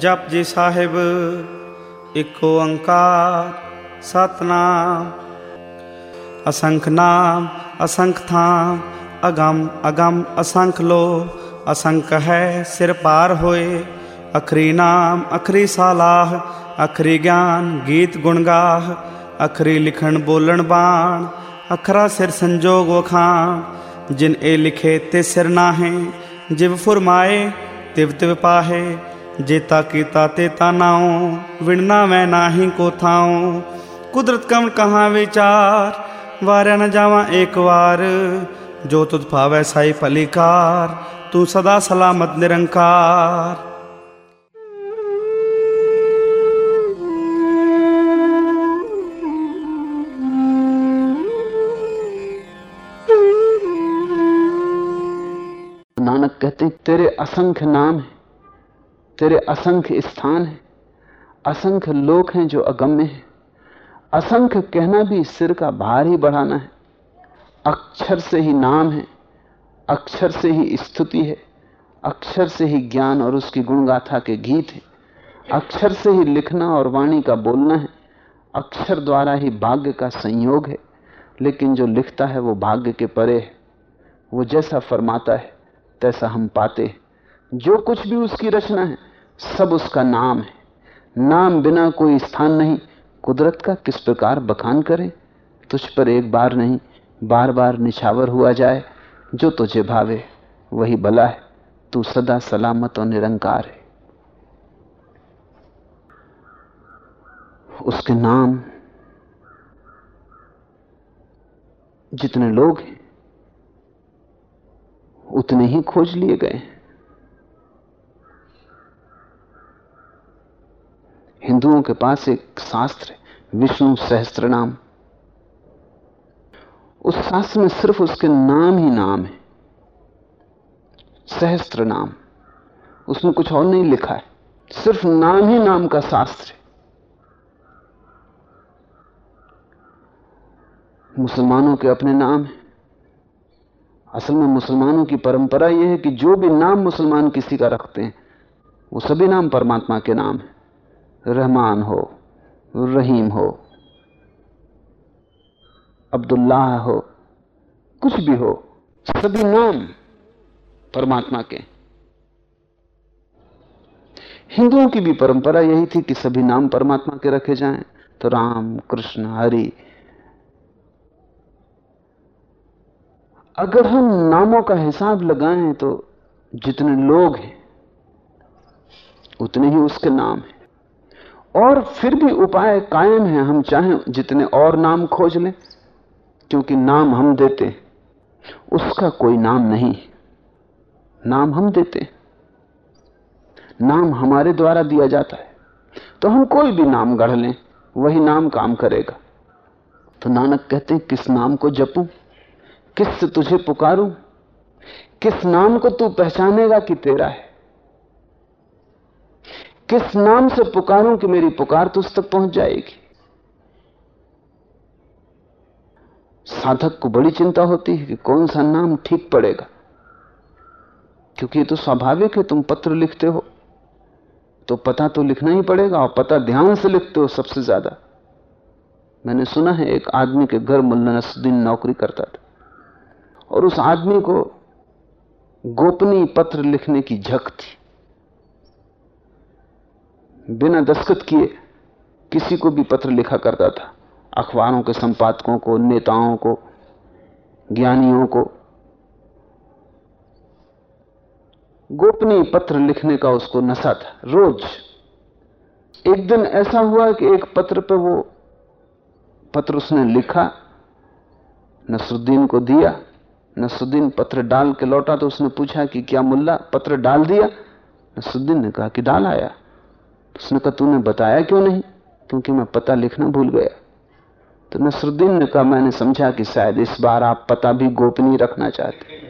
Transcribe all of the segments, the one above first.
ਜਪ ਜੀ ਸਾਹਿਬ ਇੱਕ ਓੰਕਾਰ ਸਤਨਾਮ ਅਸੰਖ ਨਾਮ ਅਸੰਖ ਥਾਂ ਅਗੰਮ ਅਗੰਮ ਅਸੰਖ ਲੋ ਅਸੰਖ ਹੈ ਸਿਰ ਪਾਰ ਹੋਏ ਅਖਰੀ ਨਾਮ ਅਖਰੀ ਸਾਲਾਹ ਅਖਰੀ ਗਿਆਨ ਗੀਤ ਗੁਣ ਗਾਹ ਅਖਰੀ ਲਿਖਣ ਬੋਲਣ ਬਾਣ ਅਖਰਾ ਸਿਰ ਸੰਜੋਗ ਵਖਾਣ ਜਿਨ ਇਹ ਲਿਖੇ ਤੇ ਸਿਰ ਨਾਹੇ ਜਿਵ ਫੁਰਮਾਏ ਤਿਵ ਤਿਵ ਪਾਹੇ जेता कीता तेता नाओ विणना मैं नाही को थाओ कुदरत कम कहा विचार वारा न जावा एक बार जो तुद भावै साई फलिकार, तू सदा सलामत निरंकार। नानक कहते तेरे असंख्य नाम है। तेरे असंख्य स्थान हैं, असंख्य लोग हैं जो अगम्य हैं। असंख्य कहना भी सिर का भार ही बढ़ाना है। अक्षर से ही नाम है, अक्षर से ही स्तुति है, अक्षर से ही ज्ञान और उसकी गुणगाथा के गीत है। अक्षर से ही लिखना और वाणी का बोलना है, अक्षर द्वारा ही भाग्य का संयोग है, लेकिन जो लिखता है वो भाग्य के परे है। वो जैसा फरमाता है, तैसा हम पाते हैं। जो कुछ भी उसकी रचना है सब उसका नाम है। नाम बिना कोई स्थान नहीं। कुदरत का किस प्रकार बखान करे? तुझ पर एक बार नहीं बार बार निछावर हुआ जाए। जो तुझे भावे, वही भला है। तू सदा सलामत और निरंकार है। उसके नाम जितने लोग हैं, उतने ही खोज लिए गए हिंदुओं के पास एक शास्त्र है, विष्णु सहस्त्र नाम उस शास्त्र में सिर्फ़ उसके नाम ही नाम है सहस्त्र नाम उसमें कुछ और नहीं लिखा है, सिर्फ़ नाम ही नाम का शास्त्र है। मुसलमानों के अपने नाम हैं। असल में मुसलमानों की परंपरा यह है कि जो भी नाम मुसलमान किसी का रखते हैं, वो सभी नाम परमात्मा के नाम है। रहमान हो, रहीम हो, अब्दुल्लाह हो, कुछ भी हो, सभी नाम परमात्मा के। हिंदुओं की भी परंपरा यही थी कि सभी नाम परमात्मा के रखे जाएँ। तो राम, कृष्ण, हरि। अगर हम नामों का हिसाब लगाएँ तो जितने लोग हैं, उतने ही उसके नाम हैं। और फिर भी उपाय कायम है, हम चाहें जितने और नाम खोज लें, क्योंकि नाम हम देते उसका कोई नाम नहीं। नाम हम देते नाम हमारे द्वारा दिया जाता है। तो हम कोई भी नाम गढ़ लें, वही नाम काम करेगा। तो नानक कहते हैं, किस नाम को जपूं, किससे तुझे पुकारूं, किस नाम को तू पहचानेगा कि तेरा है? किस नाम से पुकारूं कि मेरी पुकार तो उस तक पहुँच जाएगी? साधक को बड़ी चिंता होती है कि कौन सा नाम ठीक पड़ेगा। क्योंकि ये तो स्वाभाविक है, तुम पत्र लिखते हो। तो पता तो लिखना ही पड़ेगा और पता ध्यान से लिखते हो सबसे ज़्यादा। मैंने सुना है, एक आदमी के घर मुल्ला नसुद्दीन नौकरी करता था। और उस आदमी को गोपनीय पत्र लिखने की झक थी। बिना दस्तखत किए किसी को भी पत्र लिखा करता था। अखबारों के संपादकों को, नेताओं को, ज्ञानियों को। गोपनीय पत्र लिखने का उसको नशा था। रोज एक दिन ऐसा हुआ कि एक पत्र पे वो पत्र उसने लिखा, नसरुद्दीन को दिया। नसरुद्दीन पत्र डाल के लौटा तो उसने पूछा कि क्या मुल्ला, पत्र डाल दिया? नसरुद्दीन ने कहा कि डाल आया। उसने कहा, तूने बताया क्यों नहीं? क्योंकि मैं पता लिखना भूल गया। तो नसरुद्दीन ने कहा, मैंने समझा कि शायद इस बार आप पता भी गोपनीय रखना चाहते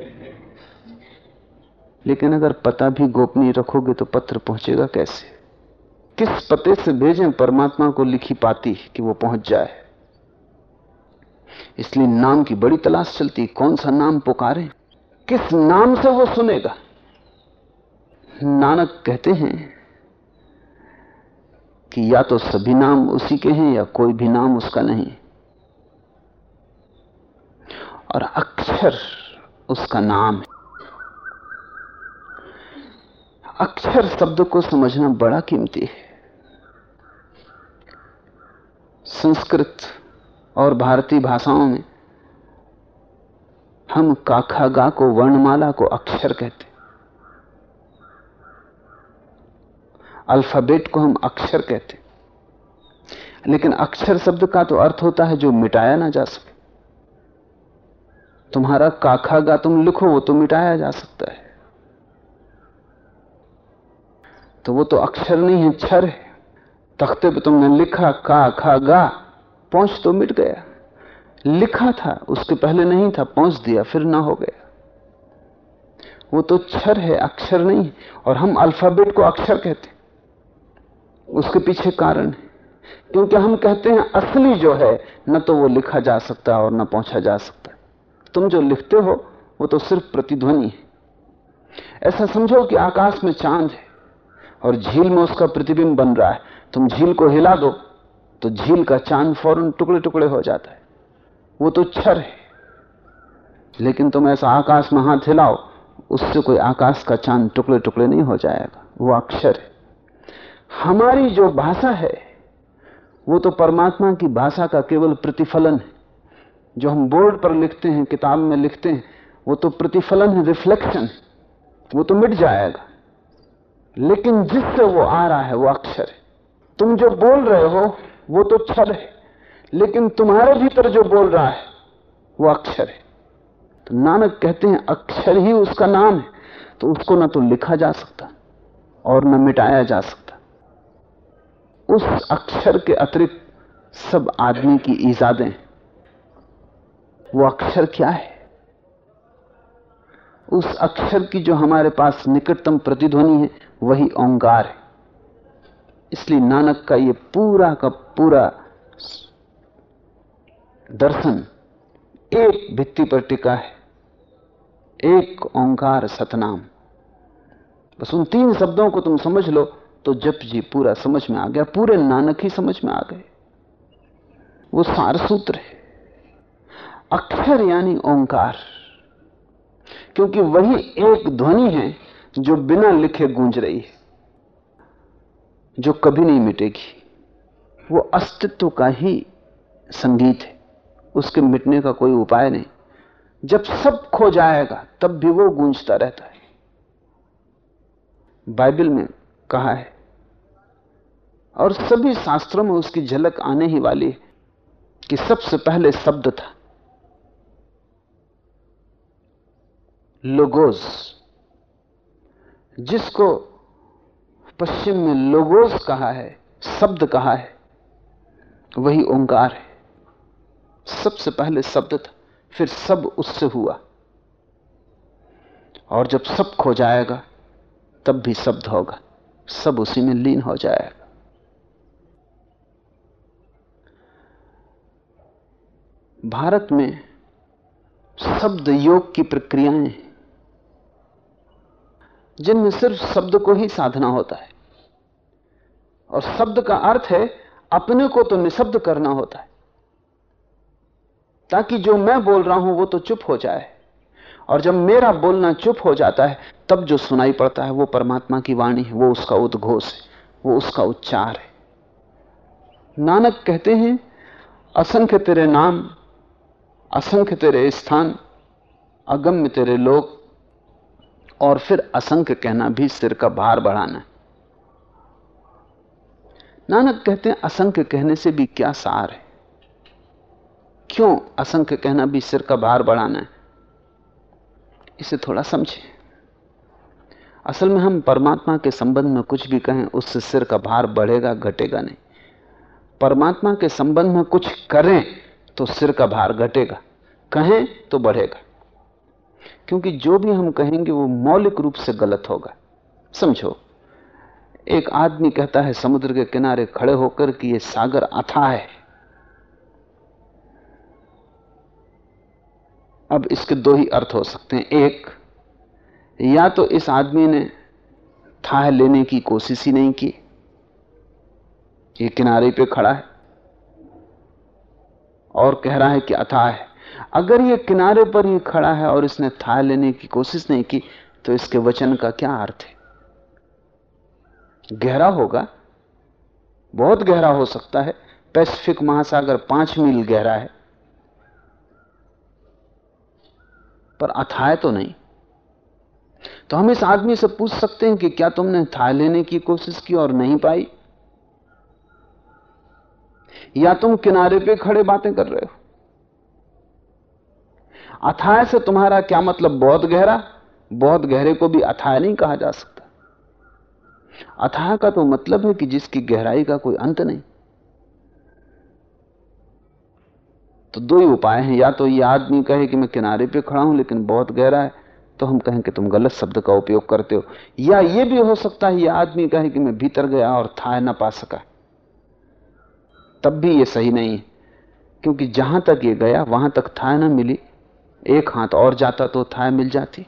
लेकिन अगर पता भी गोपनीय रखोगे तो पत्र पहुंचेगा कैसे? किस पते से भेजें परमात्मा को लिखी पाती कि वो पहुँच जाए? इसलिए नाम की बड़ी तलाश चलती कौन सा नाम पुकारे? किस नाम से वो सुनेगा? नानक कहते हैं कि या तो सभी नाम उसी के हैं या कोई भी नाम उसका नहीं। और अक्षर उसका नाम है। अक्षर शब्द को समझना बड़ा कीमती है। संस्कृत और भारतीय भाषाओं में हम काखा गा को वर्णमाला को अक्षर कहते अल्फ़ाबेट को हम अक्षर कहते हैं। लेकिन अक्षर शब्द का तो अर्थ होता है जो मिटाया ना जा सके। तुम्हारा काखा गा तुम लिखो, वो तो मिटाया जा सकता है। तो वो तो अक्षर नहीं है क्षर है। तख्ते पे तुमने लिखा का खा गा, पहुँच तो मिट गया। लिखा था, उसके पहले नहीं था, पहुँच दिया, फिर ना हो गया। वो तो क्षर है, अक्षर नहीं है। और हम अल्फ़ाबेट को अक्षर कहते उसके पीछे कारण है। क्योंकि हम कहते हैं, असली जो है, न तो वो लिखा जा सकता है और न पहुँचा जा सकता। तुम जो लिखते हो, वो तो सिर्फ़ प्रतिध्वनि है। ऐसा समझो कि आकाश में चाँद है और झील में उसका प्रतिबिंब बन रहा है। तुम झील को हिला दो तो झील का चाँद फ़ौरन टुकड़े टुकड़े हो जाता है। वो तो क्षर है। लेकिन तुम ऐसा आकाश में हाथ हिलाओ, उससे कोई आकाश का चाँद टुकड़े टुकड़े नहीं हो जाएगा। वो अक्षर है। हमारी जो भाषा है, वो तो परमात्मा की भाषा का केवल प्रतिफलन है। जो हम बोर्ड पर लिखते हैं, किताब में लिखते हैं, वो तो प्रतिफलन है रिफ्लेक्शन वो तो मिट जाएगा। लेकिन जिससे वो आ रहा है, वो अक्षर है। तुम जो बोल रहे हो, वो तो छल है। लेकिन तुम्हारे भीतर जो बोल रहा है, वो अक्षर है। तो नानक कहते हैं, अक्षर ही उसका नाम है। तो उसको ना तो लिखा जा सकता, और ना मिटाया जा सकता। उस अक्षर के अतिरिक्त सब आदमी की ईजादें। वो अक्षर क्या है? उस अक्षर की जो हमारे पास निकटतम प्रतिध्वनि है, वही ओंकार है। इसलिए नानक का ये पूरा का पूरा दर्शन एक भित्ति पर टिका है। एक ओंकार सतनाम। बस उन तीन शब्दों को तुम समझ लो तो जप जी पूरा समझ में आ गया, पूरे नानक ही समझ में आ गए। वो सार सूत्र है। अक्षर यानी ओंकार। क्योंकि वही एक ध्वनि है जो बिना लिखे गूंज रही है, जो कभी नहीं मिटेगी। वो अस्तित्व का ही संगीत है। उसके मिटने का कोई उपाय नहीं। जब सब खो जाएगा, तब भी वो गूंजता रहता है। बाइबल में कहा है। और सभी शास्त्रों में उसकी झलक आने ही वाली है कि सबसे पहले शब्द था। लोगोस। जिसको पश्चिम में लोगोस कहा है, शब्द कहा है, वही ओंकार है। सबसे पहले शब्द था, फिर सब उससे हुआ। और जब सब खो जाएगा, तब भी शब्द होगा। सब उसी में लीन हो जाएगा। भारत में शब्द योग की प्रक्रियाएँ जिनमें सिर्फ़ शब्द को ही साधना होता है। और शब्द का अर्थ है, अपने को तो निशब्द करना होता है, ताकि जो मैं बोल रहा हूँ वो तो चुप हो जाए, और जब मेरा बोलना चुप हो जाता है तब जो सुनाई पड़ता है वो परमात्मा की वाणी है, वो उसका उद्घोष है, वो उसका उच्चार है। नानक कहते हैं, असंख्य तेरे नाम, असंख्य तेरे स्थान, अगम्य तेरे लोग और फिर असंख्य कहना भी सिर का भार बढ़ाना है। नानक कहते हैं, असंख्य कहने से भी क्या सार है? क्यों असंख्य कहना भी सिर का भार बढ़ाना है? इसे थोड़ा समझें। असल में हम परमात्मा के संबंध में कुछ भी कहें, उससे सिर का भार बढ़ेगा, घटेगा नहीं। परमात्मा के संबंध में कुछ करें तो सिर का भार घटेगा। कहें तो बढ़ेगा। क्योंकि जो भी हम कहेंगे, वो मौलिक रूप से गलत होगा। समझो, एक आदमी कहता है, समुद्र के किनारे खड़े होकर कि ये सागर अथा है। अब इसके दो ही अर्थ हो सकते हैं। एक या तो इस आदमी ने था लेने की कोशिश ही नहीं की। ये किनारे पे खड़ा है और कह रहा है कि अथाह है। अगर ये किनारे पर ही खड़ा है और इसने था लेने की कोशिश नहीं की तो इसके वचन का क्या अर्थ है? गहरा होगा। बहुत गहरा हो सकता है। पैसिफिक महासागर पाँच मील गहरा है। पर अथाय तो नहीं। तो हम इस आदमी से पूछ सकते हैं कि क्या तुमने था लेने की कोशिश की और नहीं पाई? या तुम किनारे पे खड़े बातें कर रहे हो? अथाय से तुम्हारा क्या मतलब? बहुत गहरा? बहुत गहरे को भी अथाय नहीं कहा जा सकता। अथाह का तो मतलब है कि जिसकी गहराई का कोई अंत नहीं। तो दो ही उपाय हैं। या तो ये आदमी कहे कि मैं किनारे पे खड़ा हूँ, लेकिन बहुत गहरा है तो हम कहें कि तुम गलत शब्द का उपयोग करते हो। या ये भी हो सकता है यह आदमी कहे कि मैं भीतर गया और था, ना पा सका। तब भी ये सही नहीं है, क्योंकि जहाँ तक ये गया, वहाँ तक था ना मिली। एक हाथ और जाता तो था मिल जाती।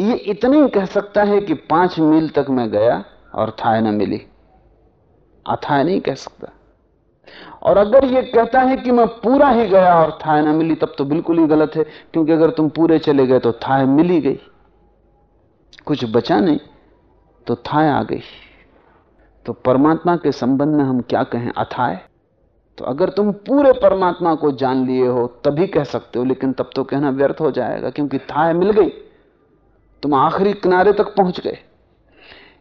ये इतना ही कह सकता है कि पाँच मील तक मैं गया और थाय न मिली। अथाय नहीं कह सकता। और अगर ये कहता है कि मैं पूरा ही गया और थाय ना मिली, तब तो बिल्कुल ही गलत है, क्योंकि अगर तुम पूरे चले गए तो थाय मिली गई। कुछ बचा नहीं तो थाय आ गई। तो परमात्मा के संबंध में हम क्या कहें? अथाय? तो अगर तुम पूरे परमात्मा को जान लिए हो, तभी कह सकते हो, लेकिन तब तो कहना व्यर्थ हो जाएगा, क्योंकि थाय मिल गई। तुम आखिरी किनारे तक पहुँच गए।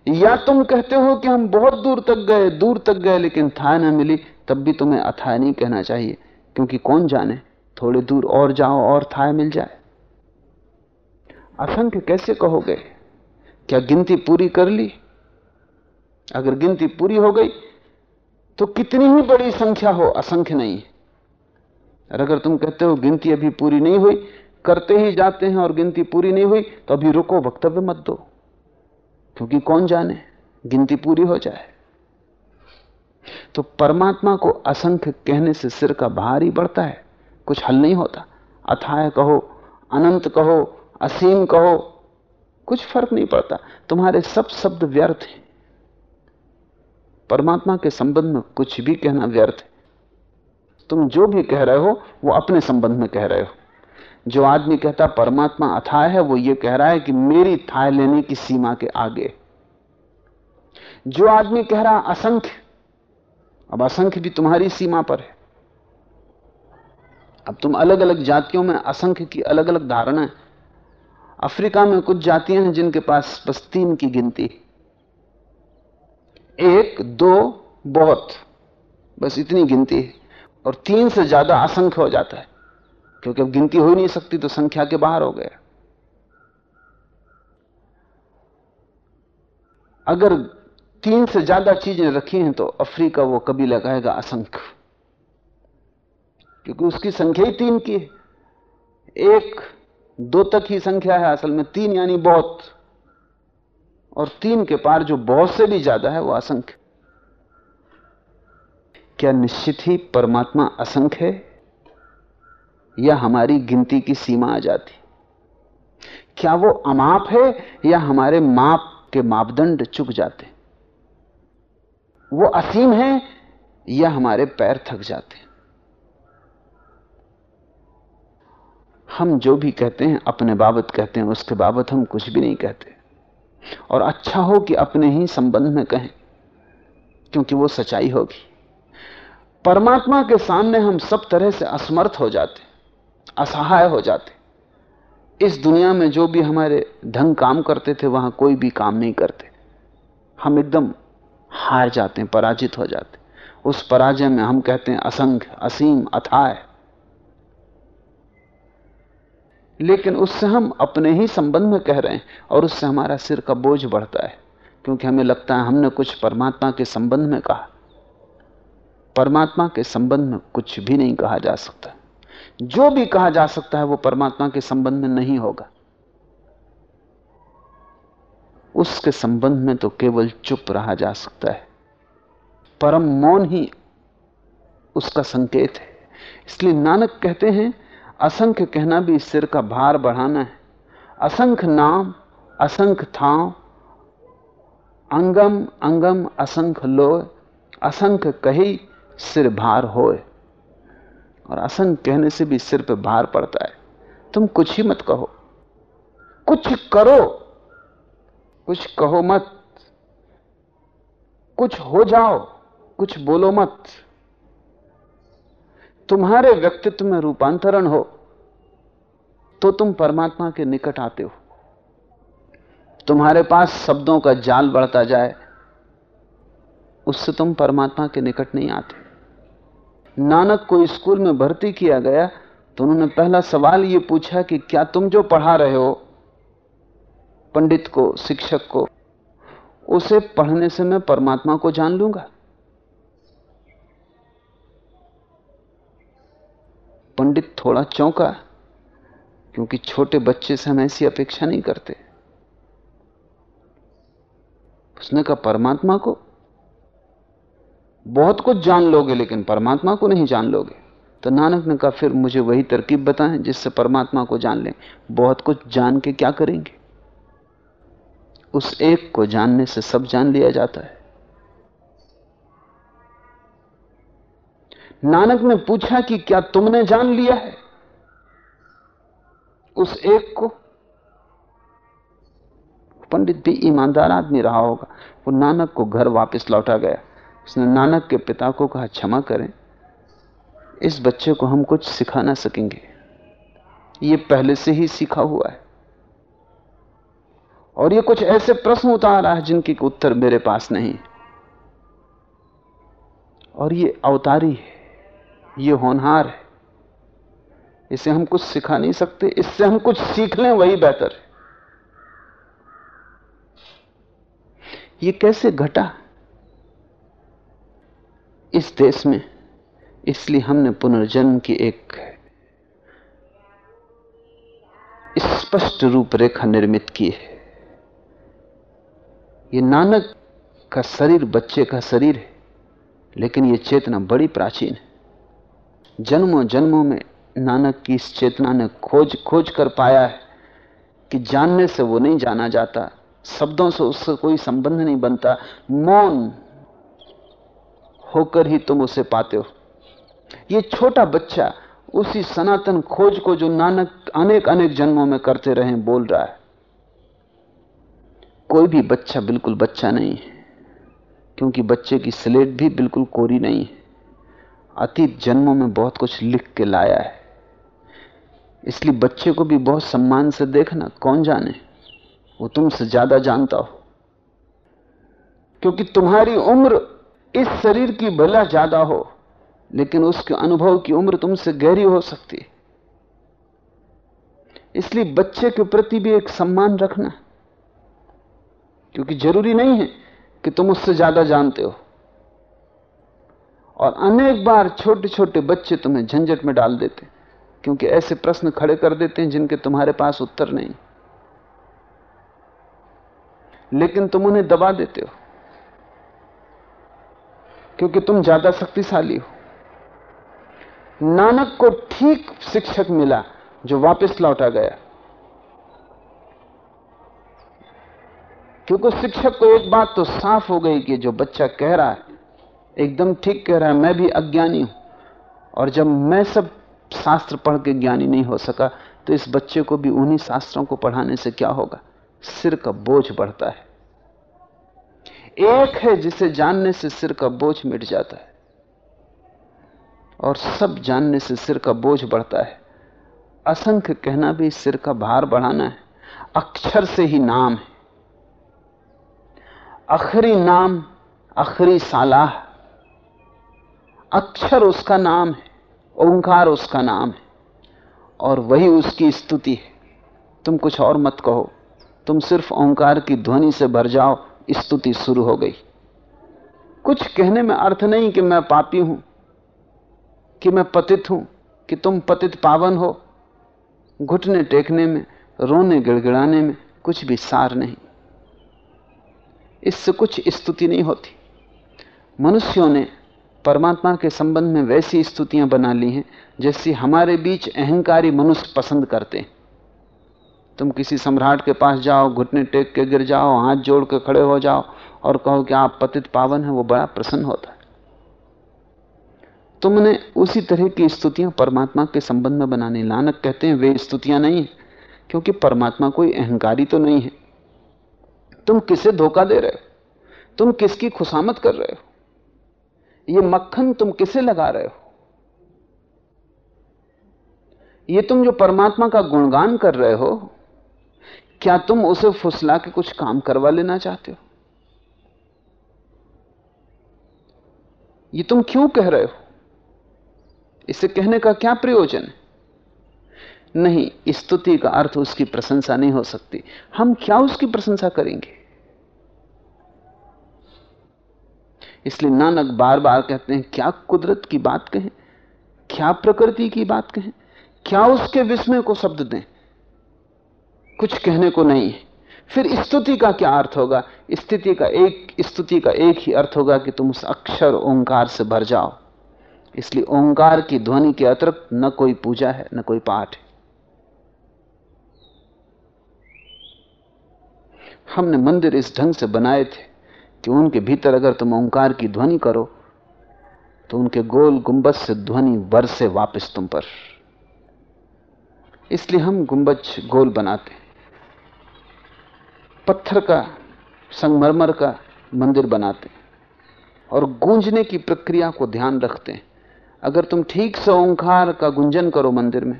या तुम कहते हो कि हम बहुत दूर तक गए, दूर तक गए, लेकिन था ना मिली तब भी तुम्हें अथाय नहीं कहना चाहिए, क्योंकि कौन जाने? थोड़े दूर और जाओ और थाय मिल जाए। असंख्य कैसे कहोगे? क्या गिनती पूरी कर ली? अगर गिनती पूरी हो गई तो कितनी ही बड़ी संख्या हो, असंख्य नहीं। और अगर तुम कहते हो गिनती अभी पूरी नहीं हुई, करते ही जाते हैं और गिनती पूरी नहीं हुई तो अभी रुको, वक्तव्य मत दो। क्योंकि कौन जाने? गिनती पूरी हो जाए। तो परमात्मा को असंख्य कहने से सिर का भार ही बढ़ता है। कुछ हल नहीं होता। अथाय कहो, अनंत कहो, असीम कहो, कुछ फ़र्क नहीं पड़ता। तुम्हारे सब शब्द व्यर्थ हैं। परमात्मा के संबंध में कुछ भी कहना व्यर्थ है। तुम जो भी कह रहे हो, वो अपने संबंध में कह रहे हो। जो आदमी कहता, परमात्मा अथाय है, वो ये कह रहा है कि मेरी थाय लेने की सीमा के आगे जो आदमी कह रहा, असंख्य अब असंख्य भी तुम्हारी सीमा पर है। अब तुम अलग अलग जातियों में असंख्य की अलग अलग धारणा है। अफ्रीका में कुछ जातियाँ हैं जिनके पास बस तीन की गिनती एक, दो, बहुत। बस इतनी गिनती है। और तीन से ज़्यादा असंख्य हो जाता है। क्योंकि अब गिनती हो ही नहीं सकती तो संख्या के बाहर हो गया। अगर तीन से ज़्यादा चीज़ें रखी हैं तो अफ्रीका वो कभी लगाएगा असंख्य। क्योंकि उसकी संख्या ही तीन की है। एक, दो तक ही संख्या है असल में, तीन यानी बहुत। और तीन के पार जो बहुत से भी ज़्यादा है वो असंख्य। क्या निश्चित ही परमात्मा असंख्य है? या हमारी गिनती की सीमा आ जाती? क्या वो अमाप है या हमारे माप के मापदंड चुक जाते? वो असीम है या हमारे पैर थक जाते हम जो भी कहते हैं, अपने बाबत कहते हैं, उसके बाबत हम कुछ भी नहीं कहते। और अच्छा हो कि अपने ही संबंध में कहें, क्योंकि वो सच्चाई होगी। परमात्मा के सामने हम सब तरह से असमर्थ हो जाते, असहाय हो जाते। इस दुनिया में जो भी हमारे ढंग काम करते थे, वहाँ कोई भी काम नहीं करते। हम एकदम हार जाते हैं, पराजित हो जाते उस पराजय में हम कहते हैं असंख्य, असीम अथाय लेकिन उससे हम अपने ही संबंध में कह रहे हैं और उससे हमारा सिर का बोझ बढ़ता है, क्योंकि हमें लगता है हमने कुछ परमात्मा के संबंध में कहा। परमात्मा के संबंध में कुछ भी नहीं कहा जा सकता। जो भी कहा जा सकता है वो परमात्मा के संबंध में नहीं होगा। उसके संबंध में तो केवल चुप रहा जा सकता है। परम मौन ही उसका संकेत है। इसलिए नानक कहते हैं, असंख्य कहना भी सिर का भार बढ़ाना है। असंख्य नाम, असंख्य था अंगम अंगम, असंख्य लो असंख्य कही सिर भार होए और असंख्य कहने से भी सिर पे भार पड़ता है। तुम कुछ ही मत कहो। कुछ करो। कुछ कहो मत। कुछ हो जाओ, कुछ बोलो मत। तुम्हारे व्यक्तित्व में रूपांतरण हो तो तुम परमात्मा के निकट आते हो। तुम्हारे पास शब्दों का जाल बढ़ता जाए, उससे तुम परमात्मा के निकट नहीं आते। नानक को स्कूल में भर्ती किया गया तो उन्होंने पहला सवाल यह पूछा कि क्या तुम जो पढ़ा रहे हो पंडित को, शिक्षक को, उसे पढ़ने से मैं परमात्मा को जान लूँगा। पंडित थोड़ा चौंका, क्योंकि छोटे बच्चे से हम ऐसी अपेक्षा नहीं करते। उसने कहा, परमात्मा को? बहुत कुछ जान लोगे, लेकिन परमात्मा को नहीं जान लोगे। तो नानक ने कहा, फिर मुझे वही तरकीब बताएँ, जिससे परमात्मा को जान लें। बहुत कुछ जान के क्या करेंगे? उस एक को जानने से सब जान लिया जाता है। नानक ने पूछा कि क्या तुमने जान लिया है? उस एक को पंडित भी ईमानदार आदमी रहा होगा। वो नानक को घर वापस लौटा गया। उसने नानक के पिता को कहा, क्षमा करें। इस बच्चे को हम कुछ सिखा ना सकेंगे। ये पहले से ही सीखा हुआ है। और ये कुछ ऐसे प्रश्न उतार रहा है जिनके उत्तर मेरे पास नहीं। और ये अवतारी है, ये होनहार है। इसे हम कुछ सिखा नहीं सकते, इससे हम कुछ सीख लें, वही बेहतर है। ये कैसे घटा इस देश में? इसलिए हमने पुनर्जन्म की एक स्पष्ट रूपरेखा निर्मित की है। ये नानक का शरीर बच्चे का शरीर है, लेकिन ये चेतना बड़ी प्राचीन है। जन्मों जन्मों में नानक की इस चेतना ने खोज खोज कर पाया है कि जानने से वो नहीं जाना जाता, शब्दों से उससे कोई संबंध नहीं बनता, मौन होकर ही तुम उसे पाते हो। ये छोटा बच्चा उसी सनातन खोज को जो नानक अनेक अनेक जन्मों में करते रहे, बोल रहा है। कोई भी बच्चा बिल्कुल बच्चा नहीं है, क्योंकि बच्चे की स्लेट भी बिल्कुल कोरी नहीं है। अतीत जन्मों में बहुत कुछ लिख के लाया है। इसलिए बच्चे को भी बहुत सम्मान से देखना, कौन जाने? वो तुमसे ज़्यादा जानता हो। क्योंकि तुम्हारी उम्र इस शरीर की भला ज़्यादा हो, लेकिन उसके अनुभव की उम्र तुमसे गहरी हो सकती है। इसलिए बच्चे के प्रति भी एक सम्मान रखना। क्योंकि ज़रूरी नहीं है कि तुम उससे ज़्यादा जानते हो। और अनेक बार छोटे छोटे बच्चे तुम्हें झंझट में डाल देते क्योंकि ऐसे प्रश्न खड़े कर देते हैं जिनके तुम्हारे पास उत्तर नहीं। लेकिन तुम उन्हें दबा देते हो, क्योंकि तुम ज़्यादा शक्तिशाली हो। नानक को ठीक शिक्षक मिला, जो वापस लौटा गया। क्योंकि शिक्षक को एक बात तो साफ़ हो गई कि जो बच्चा कह रहा है, एकदम ठीक कह रहा है, मैं भी अज्ञानी हूँ। और जब मैं सब शास्त्र पढ़ के ज्ञानी नहीं हो सका तो इस बच्चे को भी उन्हीं शास्त्रों को पढ़ाने से क्या होगा? सिर का बोझ बढ़ता है। एक है जिसे जानने से सिर का बोझ मिट जाता है, और सब जानने से सिर का बोझ बढ़ता है। असंख्य कहना भी सिर का भार बढ़ाना है। अक्षर से ही नाम है। अखरी नाम अखरी सालाह। अक्षर उसका नाम है, ओंकार उसका नाम है, और वही उसकी स्तुति है। तुम कुछ और मत कहो, तुम सिर्फ़ ओंकार की ध्वनि से भर जाओ, स्तुति शुरू हो गई। कुछ कहने में अर्थ नहीं कि मैं पापी हूँ, कि मैं पतित हूँ, कि तुम पतित पावन हो। घुटने टेकने में, रोने गिड़गिड़ाने में कुछ भी सार नहीं। इससे कुछ स्तुति नहीं होती। मनुष्यों ने परमात्मा के संबंध में वैसी स्तुतियाँ बना ली हैं, जैसी हमारे बीच अहंकारी मनुष्य पसंद करते हैं। तुम किसी सम्राट के पास जाओ, घुटने टेक के गिर जाओ, हाथ जोड़ के खड़े हो जाओ और कहो कि आप पतित पावन है, वो बड़ा प्रसन्न होता है। तुमने उसी तरह की स्तुतियाँ परमात्मा के संबंध में बनाने। लानक कहते हैं, वे स्तुतियाँ नहीं है, क्योंकि परमात्मा कोई अहंकारी तो नहीं है। तुम किसे धोखा दे रहे हो? तुम किसकी खुशामत कर रहे हो? ये मक्खन तुम किसे लगा रहे हो? ये तुम जो परमात्मा का गुणगान कर रहे हो, क्या तुम उसे फुसला के कुछ काम करवा लेना चाहते हो? ये तुम क्यों कह रहे हो? इसे कहने का क्या प्रयोजन है? नहीं, स्तुति का अर्थ उसकी प्रशंसा नहीं हो सकती। हम क्या उसकी प्रशंसा करेंगे? इसलिए नानक बार बार कहते हैं, क्या कुदरत की बात कहें? क्या प्रकृति की बात कहें? क्या उसके विस्मय को शब्द दें? कुछ कहने को नहीं है। फिर स्तुति का क्या अर्थ होगा? स्थिति का एक, स्तुति का एक ही अर्थ होगा कि तुम उस अक्षर ओंकार से भर जाओ। इसलिए ओंकार की ध्वनि के अतिरिक्त न कोई पूजा है, न कोई पाठ है। हमने मंदिर इस ढंग से बनाए थे कि उनके भीतर अगर तुम ओंकार की ध्वनि करो तो उनके गोल गुंबज से ध्वनि बरसे वापस तुम पर। इसलिए हम गुंबज गोल बनाते पत्थर का, संगमरमर का मंदिर बनाते और गूंजने की प्रक्रिया को ध्यान रखते हैं। अगर तुम ठीक से ओंकार का गुंजन करो मंदिर में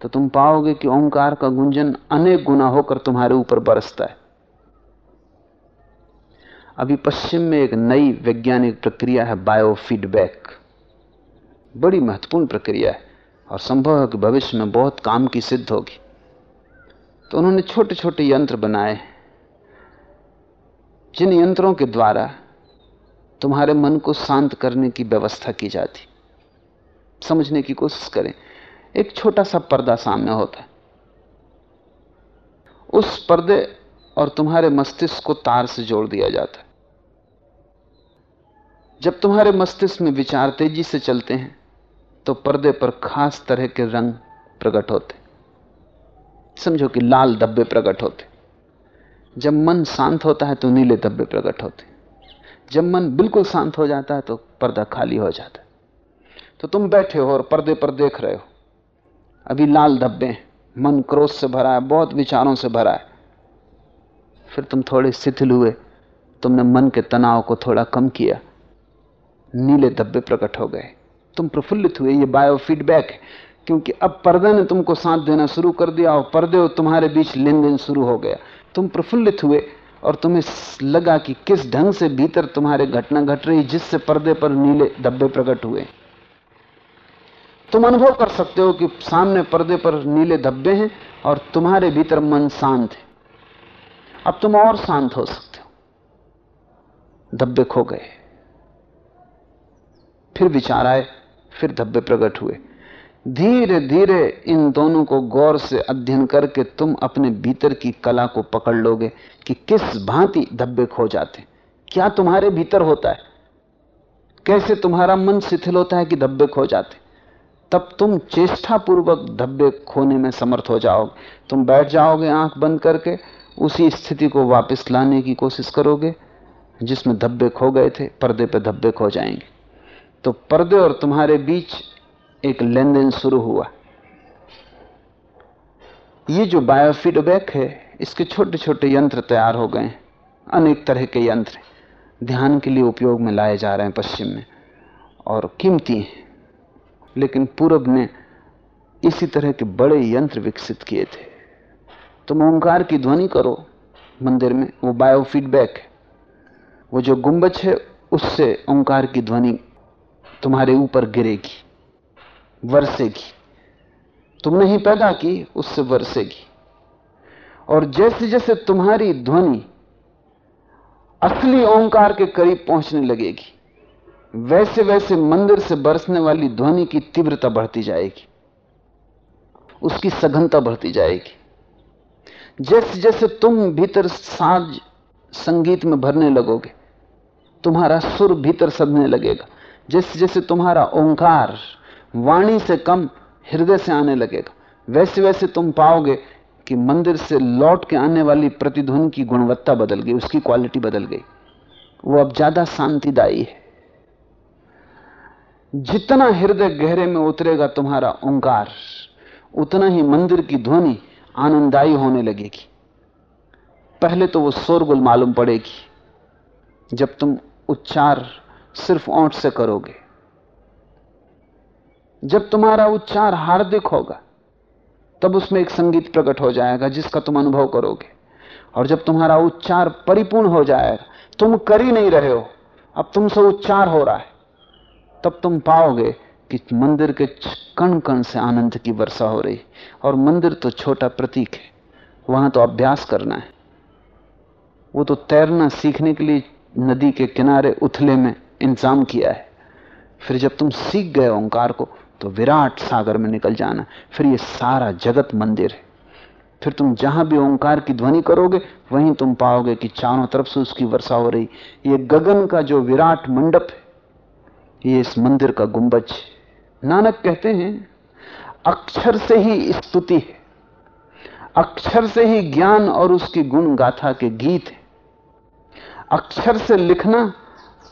तो तुम पाओगे कि ओंकार का गुंजन अनेक गुना होकर तुम्हारे ऊपर बरसता है। अभी पश्चिम में एक नई वैज्ञानिक प्रक्रिया है बायोफीडबैक बड़ी महत्वपूर्ण प्रक्रिया है और संभव है कि भविष्य में बहुत काम की सिद्ध होगी। तो उन्होंने छोटे छोटे यंत्र बनाए। जिन यंत्रों के द्वारा तुम्हारे मन को शांत करने की व्यवस्था की जाती, समझने की कोशिश करें। एक छोटा सा पर्दा सामने होता है। उस पर्दे और तुम्हारे मस्तिष्क को तार से जोड़ दिया जाता है। जब तुम्हारे मस्तिष्क में विचार तेज़ी से चलते हैं तो पर्दे पर खास तरह के रंग प्रकट होते समझो कि लाल धब्बे प्रकट होते जब मन शांत होता है तो नीले धब्बे प्रकट होते जब मन बिल्कुल शांत हो जाता है तो पर्दा खाली हो जाता है। तो तुम बैठे हो और पर्दे पर देख रहे हो। अभी लाल धब्बे मन क्रोध से भरा है, बहुत विचारों से भरा है। फिर तुम थोड़े शिथिल हुए। तुमने मन के तनाव को थोड़ा कम किया। नीले धब्बे प्रकट हो गए। तुम प्रफुल्लित हुए, ये बायो फीडबैक है। क्योंकि अब पर्दे ने तुमको साथ देना शुरू कर दिया और पर्दे और तुम्हारे बीच लेन देन शुरू हो गया। तुम प्रफुल्लित हुए और तुम्हें लगा कि किस ढंग से भीतर तुम्हारे घटना घट रही, जिससे पर्दे पर नीले धब्बे प्रकट हुए। तुम अनुभव कर सकते हो कि सामने पर्दे पर नीले धब्बे हैं और तुम्हारे भीतर मन शांत है। अब तुम और शांत हो सकते हो। धब्बे खो गए। फिर विचार आए, फिर धब्बे प्रकट हुए। धीरे धीरे इन दोनों को गौर से अध्ययन करके तुम अपने भीतर की कला को पकड़ लोगे कि किस भांति धब्बे खो जाते क्या तुम्हारे भीतर होता है? कैसे तुम्हारा मन शिथिल होता है कि धब्बे खो जाते तब तुम चेष्टापूर्वक धब्बे खोने में समर्थ हो जाओगे। तुम बैठ जाओगे आँख बंद करके उसी स्थिति को वापस लाने की कोशिश करोगे, जिसमें धब्बे खो गए थे, पर्दे पे धब्बे खो जाएँगे। तो पर्दे और तुम्हारे बीच एक लेन देन शुरू हुआ। ये जो बायोफीडबैक है, इसके छोटे छोटे यंत्र तैयार हो गए अनेक तरह के यंत्र ध्यान के लिए उपयोग में लाए जा रहे हैं पश्चिम में, और कीमती हैं। लेकिन पूरब ने इसी तरह के बड़े यंत्र विकसित किए थे। तुम ओंकार की ध्वनि करो मंदिर में, वो बायोफीडबैक है। वो जो गुंबज है, उससे ओंकार की ध्वनि तुम्हारे ऊपर गिरेगी वर्षेगी तुमने ही पैदा की, उससे वर्षेगी और जैसे जैसे तुम्हारी ध्वनि असली ओंकार के करीब पहुँचने लगेगी, वैसे वैसे मंदिर से बरसने वाली ध्वनि की तीव्रता बढ़ती जाएगी, उसकी सघनता बढ़ती जाएगी। जैसे जैसे तुम भीतर साज संगीत में भरने लगोगे, तुम्हारा सुर भीतर सदने लगेगा। जैसे जैसे तुम्हारा ओंकार वाणी से कम हृदय से आने लगेगा, वैसे वैसे तुम पाओगे कि मंदिर से लौट के आने वाली प्रतिध्वनि की गुणवत्ता बदल गई, उसकी क्वालिटी बदल गई। वो अब ज़्यादा शांतिदायी है। जितना हृदय गहरे में उतरेगा तुम्हारा ओंकार, उतना ही मंदिर की ध्वनि आनंददायी होने लगेगी। पहले तो वो शोरगुल मालूम पड़ेगी, जब तुम उच्चार सिर्फ़ ओंठ से करोगे। जब तुम्हारा उच्चार हार्दिक होगा, तब उसमें एक संगीत प्रकट हो जाएगा, जिसका तुम अनुभव करोगे। और जब तुम्हारा उच्चार परिपूर्ण हो जाएगा, तुम कर ही नहीं रहे हो, अब तुमसे उच्चार हो रहा है, तब तुम पाओगे कि मंदिर के कण कण से आनंद की वर्षा हो रही। और मंदिर तो छोटा प्रतीक है। वहाँ तो अभ्यास करना है। वो तो तैरना सीखने के लिए नदी के किनारे उथले में इंतज़ाम किया है। फिर जब तुम सीख गए ओंकार को तो विराट सागर में निकल जाना। फिर ये सारा जगत मंदिर है। फिर तुम जहाँ भी ओंकार की ध्वनि करोगे, वहीं तुम पाओगे कि चारों तरफ़ से उसकी वर्षा हो रही। ये गगन का जो विराट मंडप है, ये इस मंदिर का गुंबज नानक कहते हैं, अक्षर से ही स्तुति है। अक्षर से ही ज्ञान और उसकी गुण गाथा के गीत है। अक्षर से लिखना,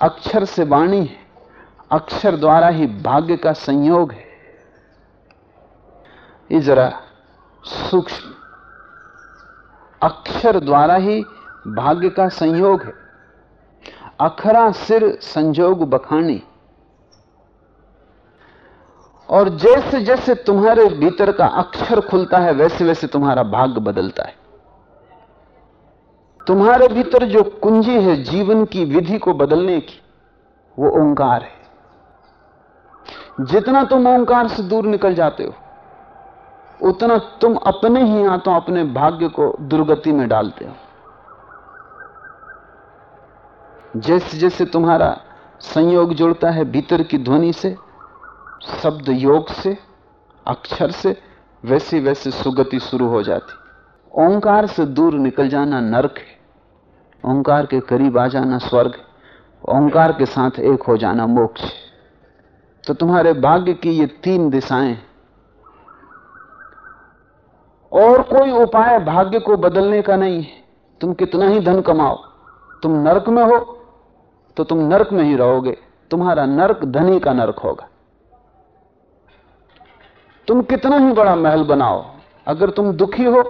अक्षर से वाणी है। अक्षर द्वारा ही भाग्य का संयोग है। ये जरा सूक्ष्म। अक्षर द्वारा ही भाग्य का संयोग है। अखरा सिर संजोग बखानी। और जैसे जैसे तुम्हारे भीतर का अक्षर खुलता है, वैसे वैसे तुम्हारा भाग्य बदलता है। तुम्हारे भीतर जो कुंजी है, जीवन की विधि को बदलने की, वो ओंकार है। जितना तुम ओंकार से दूर निकल जाते हो, उतना तुम अपने ही हाथों अपने भाग्य को दुर्गति में डालते हो। जैसे जैसे तुम्हारा संयोग जुड़ता है, भीतर की ध्वनि से शब्द योग से, अक्षर से वैसी वैसे सुगति शुरू हो जाती। ओंकार से दूर निकल जाना नरक है। ओंकार के करीब आ जाना स्वर्ग है। ओंकार के साथ एक हो जाना मोक्ष तो तुम्हारे भाग्य की ये तीन दिशाएँ और कोई उपाय भाग्य को बदलने का नहीं है। तुम कितना ही धन कमाओ, तुम नरक में हो तो तुम नरक में ही रहोगे। तुम्हारा नरक धनी का नरक होगा। तुम कितना ही बड़ा महल बनाओ, अगर तुम दुखी हो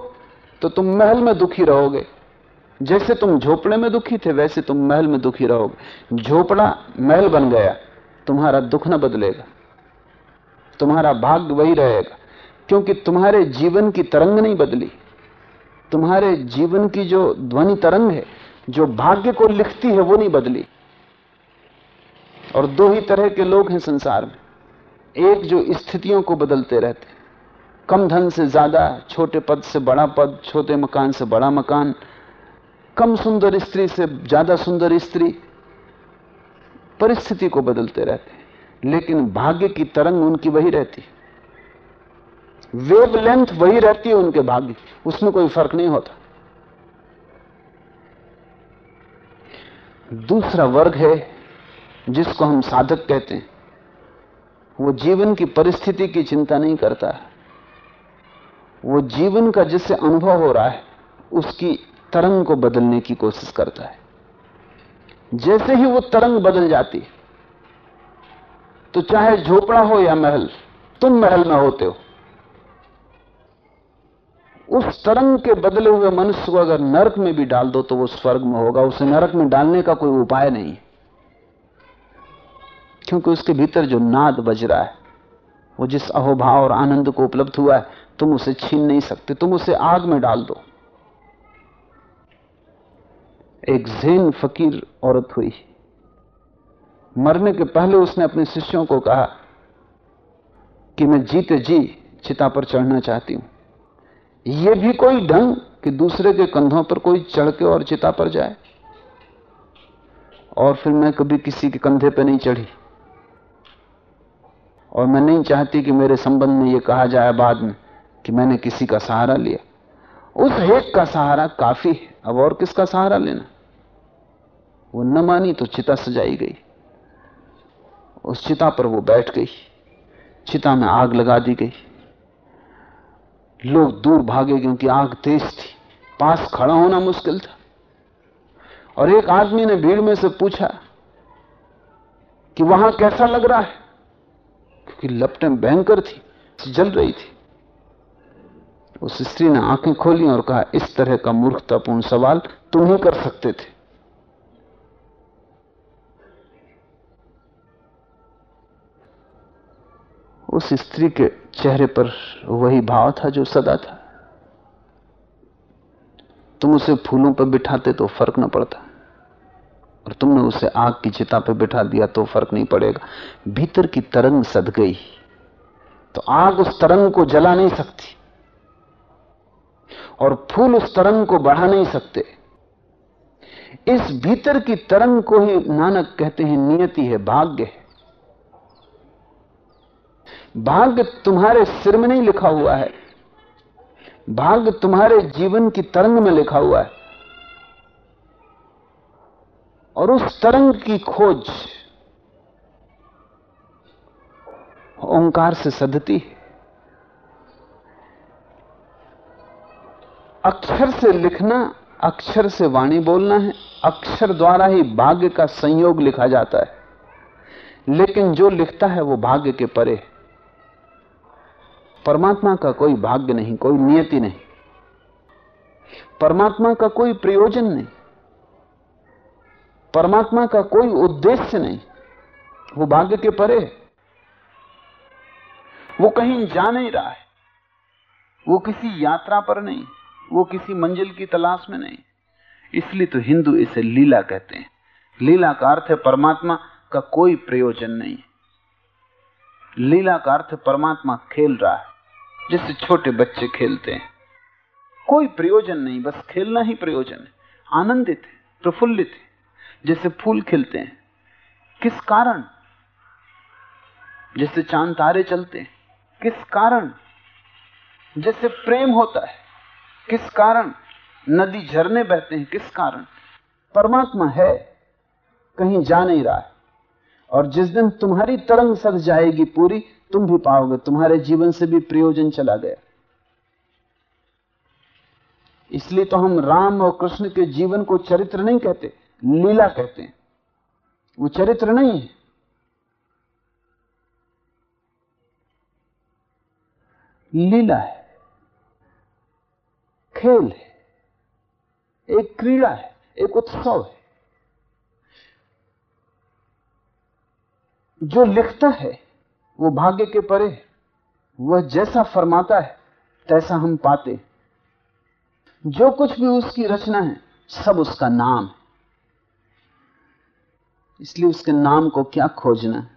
तो तुम महल में दुखी रहोगे। जैसे तुम झोपड़े में दुखी थे, वैसे तुम महल में दुखी रहोगे। झोपड़ा महल बन गया, तुम्हारा दुख न बदलेगा। तुम्हारा भाग्य वही रहेगा, क्योंकि तुम्हारे जीवन की तरंग नहीं बदली। तुम्हारे जीवन की जो ध्वनि तरंग है, जो भाग्य को लिखती है, वो नहीं बदली। और दो ही तरह के लोग हैं संसार में। एक जो स्थितियों को बदलते रहते कम धन से ज़्यादा, छोटे पद से बड़ा पद, छोटे मकान से बड़ा मकान, कम सुंदर स्त्री से ज़्यादा सुंदर स्त्री, परिस्थिति को बदलते रहते लेकिन भाग्य की तरंग उनकी वही रहती वेव लेंथ वही रहती है उनके भाग्य उसमें कोई फ़र्क नहीं होता। दूसरा वर्ग है, जिसको हम साधक कहते हैं। वो जीवन की परिस्थिति की चिंता नहीं करता वो जीवन का जिससे अनुभव हो रहा है, उसकी तरंग को बदलने की कोशिश करता है। जैसे ही वो तरंग बदल जाती है तो चाहे झोपड़ा हो या महल, तुम महल में होते हो। उस तरंग के बदले हुए मनुष्य को अगर नरक में भी डाल दो तो वो स्वर्ग में होगा। उसे नरक में डालने का कोई उपाय नहीं है। क्योंकि उसके भीतर जो नाद बज रहा है, वो जिस अहोभाव और आनंद को उपलब्ध हुआ है, तुम उसे छीन नहीं सकते। तुम उसे आग में डाल दो। एक जैन फकीर औरत हुई। मरने के पहले उसने अपने शिष्यों को कहा कि मैं जीते जी चिता पर चढ़ना चाहती हूँ। यह भी कोई ढंग कि दूसरे के कंधों पर कोई चढ़ के और चिता पर जाए? और फिर मैं कभी किसी के कंधे पर नहीं चढ़ी। और मैं नहीं चाहती कि मेरे संबंध में यह कहा जाए बाद में कि मैंने किसी का सहारा लिया। उस एक का सहारा काफ़ी है। अब और किसका सहारा लेना? वो न मानी तो चिता सजाई गई। उस चिता पर वो बैठ गई। चिता में आग लगा दी गई। लोग दूर भागे क्योंकि आग तेज थी। पास खड़ा होना मुश्किल था। और एक आदमी ने भीड़ में से पूछा कि वहाँ कैसा लग रहा है? क्योंकि लपटें भयंकर थी, जल रही थी। उस स्त्री ने आँखें खोली और कहा, इस तरह का मूर्खतापूर्ण सवाल तुम ही कर सकते थे। उस स्त्री के चेहरे पर वही भाव था जो सदा था। तुम उसे फूलों पर बिठाते तो फ़र्क न पड़ता। और तुमने उसे आग की चिता पर बिठा दिया तो फ़र्क नहीं पड़ेगा। भीतर की तरंग सद गई। तो आग उस तरंग को जला नहीं सकती और फूल उस तरंग को बढ़ा नहीं सकते। इस भीतर की तरंग को ही नानक कहते हैं, नियति है, भाग्य है। भाग्य तुम्हारे सिर में नहीं लिखा हुआ है। भाग्य तुम्हारे जीवन की तरंग में लिखा हुआ है। और उस तरंग की खोज ओंकार से सदती है। अक्षर से लिखना, अक्षर से वाणी बोलना है। अक्षर द्वारा ही भाग्य का संयोग लिखा जाता है। लेकिन जो लिखता है वो भाग्य के परे परमात्मा का कोई भाग्य नहीं, कोई नियति नहीं। परमात्मा का कोई प्रयोजन नहीं। परमात्मा का कोई उद्देश्य नहीं। वो भाग्य के परे वो कहीं जा नहीं रहा है। वो किसी यात्रा पर नहीं, वो किसी मंजिल की तलाश में नहीं। इसलिए तो हिंदू इसे लीला कहते हैं। लीला का अर्थ है परमात्मा का कोई प्रयोजन नहीं लीला का अर्थ परमात्मा खेल रहा है, जैसे छोटे बच्चे खेलते हैं। कोई प्रयोजन नहीं, बस खेलना ही प्रयोजन है। आनंदित है, प्रफुल्लित है। जैसे फूल खिलते हैं। किस कारण? जैसे चाँद तारे चलते हैं। किस कारण? जैसे प्रेम होता है। किस कारण? नदी झरने बहते हैं। किस कारण? परमात्मा है, कहीं जा नहीं रहा है। और जिस दिन तुम्हारी तरंग सद जाएगी पूरी, तुम भी पाओगे। तुम्हारे जीवन से भी प्रयोजन चला गया। इसलिए तो हम राम और कृष्ण के जीवन को चरित्र नहीं कहते। लीला कहते हैं। वो चरित्र नहीं है। लीला है। खेल है। एक क्रीड़ा है। एक उत्सव है। जो लिखता है, वो भाग्य के परे वह जैसा फरमाता है, तैसा हम पाते जो कुछ भी उसकी रचना है, सब उसका नाम है। इसलिए उसके नाम को क्या खोजना है?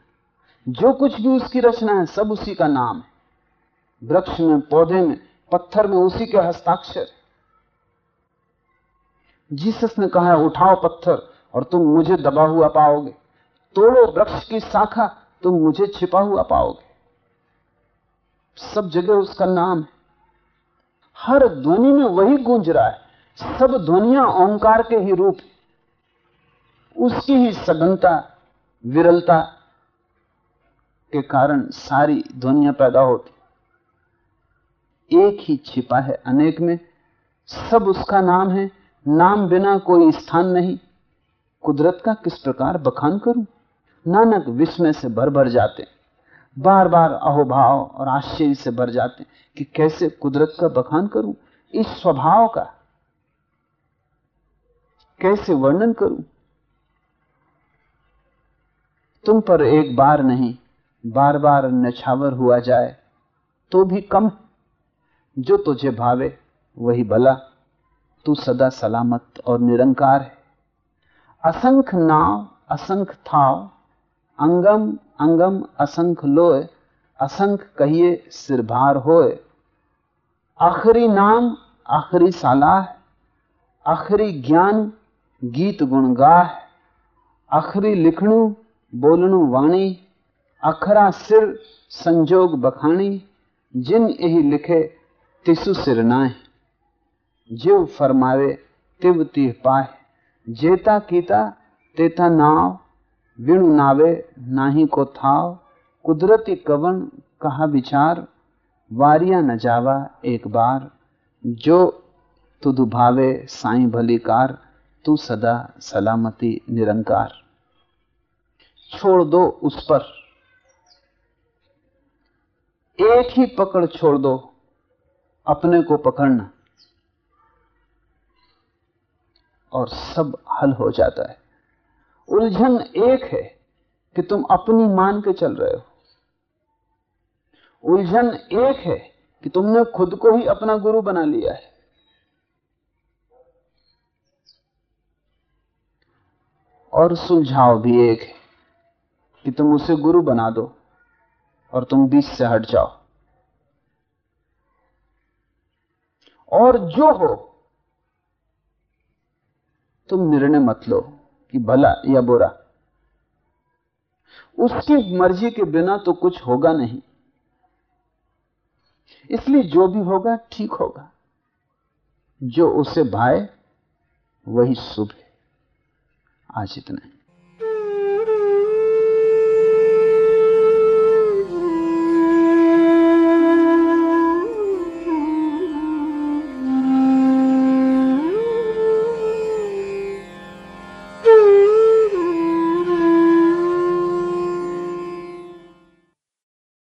जो कुछ भी उसकी रचना है, सब उसी का नाम है। वृक्ष में, पौधे में, पत्थर में, उसी के हस्ताक्षर। जीसस ने कहा है उठाओ पत्थर और तुम मुझे दबा हुआ पाओगे। तोड़ो वृक्ष की शाखा, तुम मुझे छिपा हुआ पाओगे। सब जगह उसका नाम है। हर ध्वनि में वही गूंज रहा है। सब ध्वनिया ओंकार के ही रूप उसकी ही सघनता, विरलता के कारण सारी ध्वनिया पैदा होती एक ही छिपा है अनेक में, सब उसका नाम है, नाम बिना कोई स्थान नहीं। कुदरत का किस प्रकार बखान करूँ? नानक विस्मय से भर भर जाते बार बार अहोभाव और आश्चर्य से भर जाते कि कैसे कुदरत का बखान करूँ? इस स्वभाव का। कैसे वर्णन करूँ? तुम पर एक बार नहीं बार बार नछावर हुआ जाए तो भी कम। जो तुझे भावे, वही भला। तू सदा सलामत और निरंकार है। असंख नाव, असंख थाव, अंगम अंगम, असंख लोय, असंख कहिए सिर भार होए आखिरी नाम, आखिरी सलाह आखिरी ज्ञान, गीत गुण गाह आखिरी लिखणु बोलणु वाणी, अखरा सिर संजोग बखानी जिन यही लिखे तिसु सिर नाय जीव फरमावे तिव तिह पाए जेता कीता तेता नाव, विणु नावे नाही को थाव। कुदरती कवन कहा विचार, वारिया न जावा एक बार। जो तुदु भावे साई भली कार, तू सदा सलामती निरंकार। छोड़ दो उस पर। एक ही पकड़ छोड़ दो, अपने को पकड़ना। और सब हल हो जाता है। उलझन एक है कि तुम अपनी मान के चल रहे हो। उलझन एक है कि तुमने खुद को ही अपना गुरु बना लिया है। और सुलझाव भी एक है। कि तुम उसे गुरु बना दो और तुम बीच से हट जाओ। और जो हो, तुम निर्णय मत लो कि भला या बुरा। उसकी मर्ज़ी के बिना तो कुछ होगा नहीं। इसलिए जो भी होगा, ठीक होगा। जो उसे भाए, वही शुभ है। आज इतना